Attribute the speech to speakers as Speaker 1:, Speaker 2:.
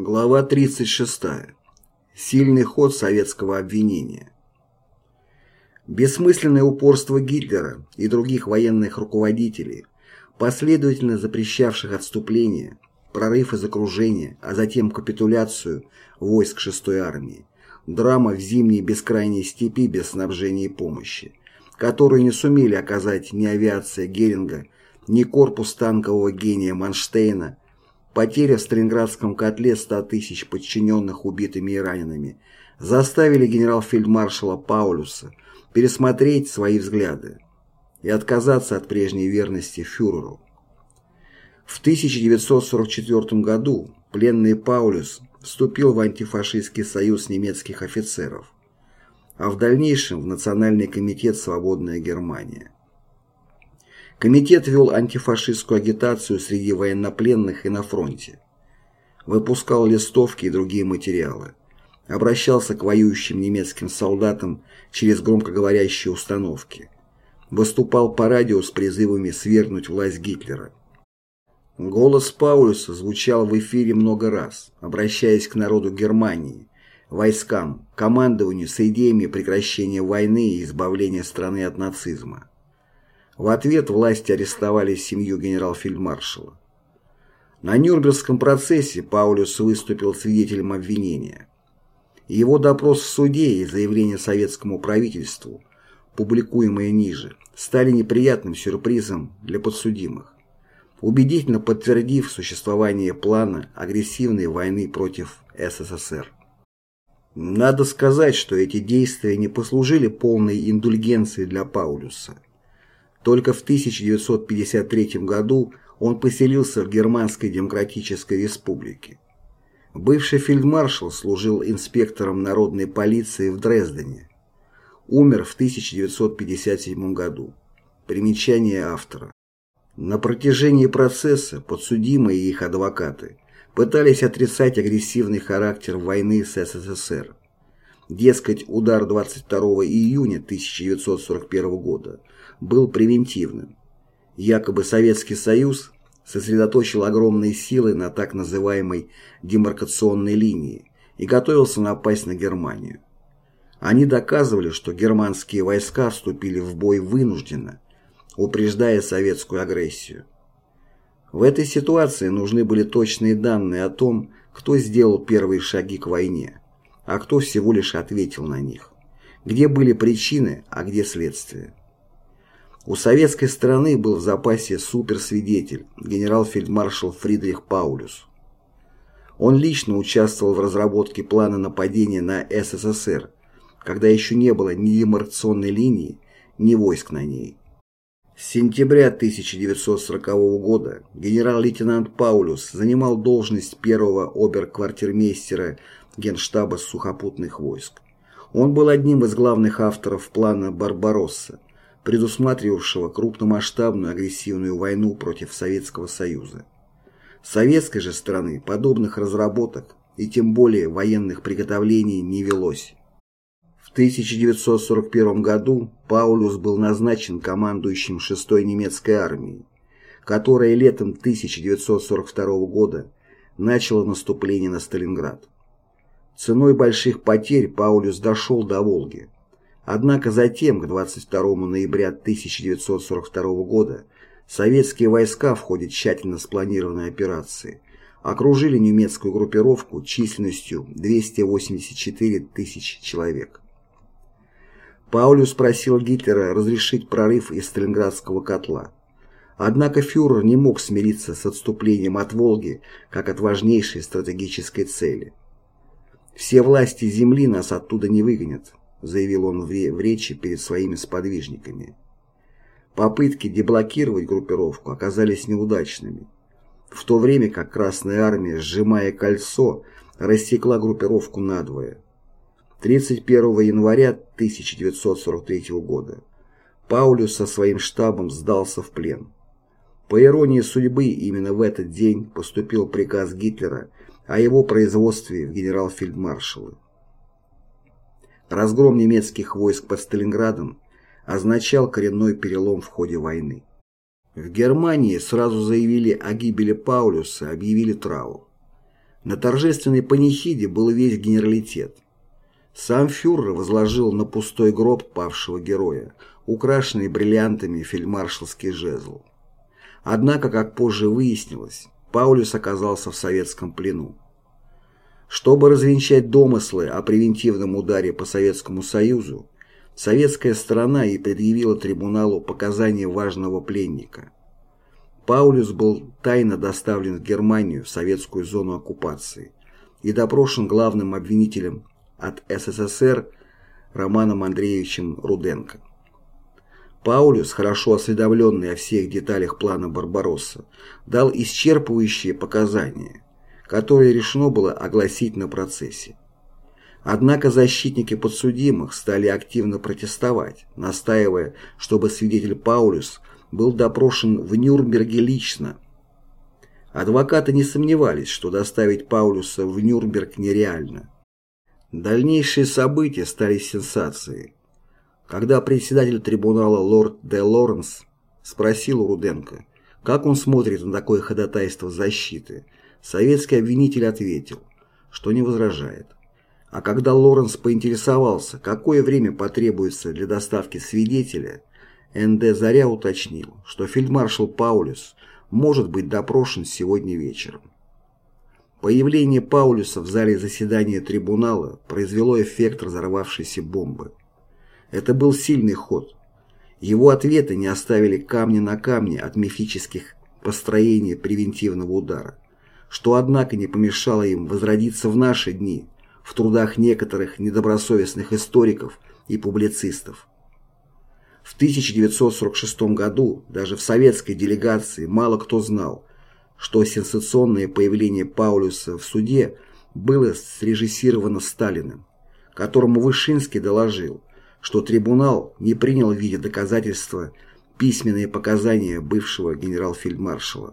Speaker 1: Глава 36. Сильный ход советского обвинения. Бессмысленное упорство Гитлера и других военных руководителей, последовательно запрещавших отступление, прорыв из окружения, а затем капитуляцию войск 6-й армии, драма в зимней бескрайней степи без снабжения и помощи, которую не сумели оказать ни авиация Геринга, ни корпус танкового гения Манштейна, Потеря в Сталинградском котле 100 тысяч подчиненных убитыми и ранеными заставили генерал-фельдмаршала Паулюса пересмотреть свои взгляды и отказаться от прежней верности фюреру. В 1944 году пленный Паулюс вступил в антифашистский союз немецких офицеров, а в дальнейшем в Национальный комитет «Свободная Германия». Комитет вел антифашистскую агитацию среди военнопленных и на фронте. Выпускал листовки и другие материалы. Обращался к воюющим немецким солдатам через громкоговорящие установки. Выступал по радио с призывами свергнуть власть Гитлера. Голос Паулюса звучал в эфире много раз, обращаясь к народу Германии, войскам, командованию с идеями прекращения войны и избавления страны от нацизма. В ответ власти арестовали семью генерал-фельдмаршала. На Нюрнбергском процессе Паулюс выступил свидетелем обвинения. Его допрос в суде и заявление советскому правительству, публикуемые ниже, стали неприятным сюрпризом для подсудимых, убедительно подтвердив существование плана агрессивной войны против СССР. Надо сказать, что эти действия не послужили полной индульгенцией для Паулюса. Только в 1953 году он поселился в Германской Демократической Республике. Бывший фельдмаршал служил инспектором народной полиции в Дрездене. Умер в 1957 году. Примечание автора. На протяжении процесса подсудимые и их адвокаты пытались отрицать агрессивный характер войны с СССР. Дескать, удар 22 июня 1941 года был превентивным. Якобы Советский Союз сосредоточил огромные силы на так называемой демаркационной линии и готовился напасть на Германию. Они доказывали, что германские войска вступили в бой вынужденно, упреждая советскую агрессию. В этой ситуации нужны были точные данные о том, кто сделал первые шаги к войне, а кто всего лишь ответил на них, где были причины, а где следствие. У советской стороны был в запасе суперсвидетель, генерал-фельдмаршал Фридрих Паулюс. Он лично участвовал в разработке плана нападения на СССР, когда еще не было ни демаркационной линии, ни войск на ней. С сентября 1940 года генерал-лейтенант Паулюс занимал должность первого оберквартирмейстера Генштаба сухопутных войск. Он был одним из главных авторов плана «Барбаросса», предусматривавшего крупномасштабную агрессивную войну против Советского Союза. Советской же стороны подобных разработок и тем более военных приготовлений не велось. В 1941 году Паулюс был назначен командующим 6-й немецкой армией, которая летом 1942 года начала наступление на Сталинград. Ценой больших потерь Паулюс дошел до Волги, Однако затем, к 22 ноября 1942 года, советские войска в ходе тщательно спланированной операции окружили немецкую группировку численностью 284 тысячи человек. Паулюс просил Гитлера разрешить прорыв из Сталинградского котла. Однако фюрер не мог смириться с отступлением от Волги как от важнейшей стратегической цели. «Все власти земли нас оттуда не выгонят», заявил он в речи перед своими сподвижниками. Попытки деблокировать группировку оказались неудачными, в то время как Красная Армия, сжимая кольцо, рассекла группировку надвое. 31 января 1943 года Паулюс со своим штабом сдался в плен. По иронии судьбы, именно в этот день поступил приказ Гитлера о его производстве в генерал-фельдмаршалы. Разгром немецких войск под Сталинградом означал коренной перелом в ходе войны. В Германии сразу заявили о гибели Паулюса, объявили траур. На торжественной панихиде был весь генералитет. Сам фюрер возложил на пустой гроб павшего героя, украшенный бриллиантами фельдмаршалский жезл. Однако, как позже выяснилось, Паулюс оказался в советском плену. Чтобы развенчать домыслы о превентивном ударе по Советскому Союзу, советская сторона и предъявила трибуналу показания важного пленника. Паулюс был тайно доставлен в Германию в советскую зону оккупации и допрошен главным обвинителем от СССР Романом Андреевичем Руденко. Паулюс, хорошо осведомленный о всех деталях плана Барбаросса, дал исчерпывающие показания, которые решено было огласить на процессе. Однако защитники подсудимых стали активно протестовать, настаивая, чтобы свидетель Паулюс был допрошен в Нюрнберге лично. Адвокаты не сомневались, что доставить Паулюса в Нюрнберг нереально. Дальнейшие события стали сенсацией. Когда председатель трибунала лорд Де Лоренс спросил у Руденко, как он смотрит на такое ходатайство защиты, советский обвинитель ответил, что не возражает. А когда Лоренс поинтересовался, какое время потребуется для доставки свидетеля, Н.Д. Заря уточнил, что фельдмаршал Паулюс может быть допрошен сегодня вечером. Появление Паулюса в зале заседания трибунала произвело эффект разорвавшейся бомбы. Это был сильный ход. Его ответы не оставили камня на камне от мифических построений превентивного удара, что, однако, не помешало им возродиться в наши дни в трудах некоторых недобросовестных историков и публицистов. В 1946 году даже в советской делегации мало кто знал, что сенсационное появление Паулюса в суде было срежиссировано Сталиным, которому Вышинский доложил, что трибунал не принял в виде доказательства письменные показания бывшего генерал-фельдмаршала.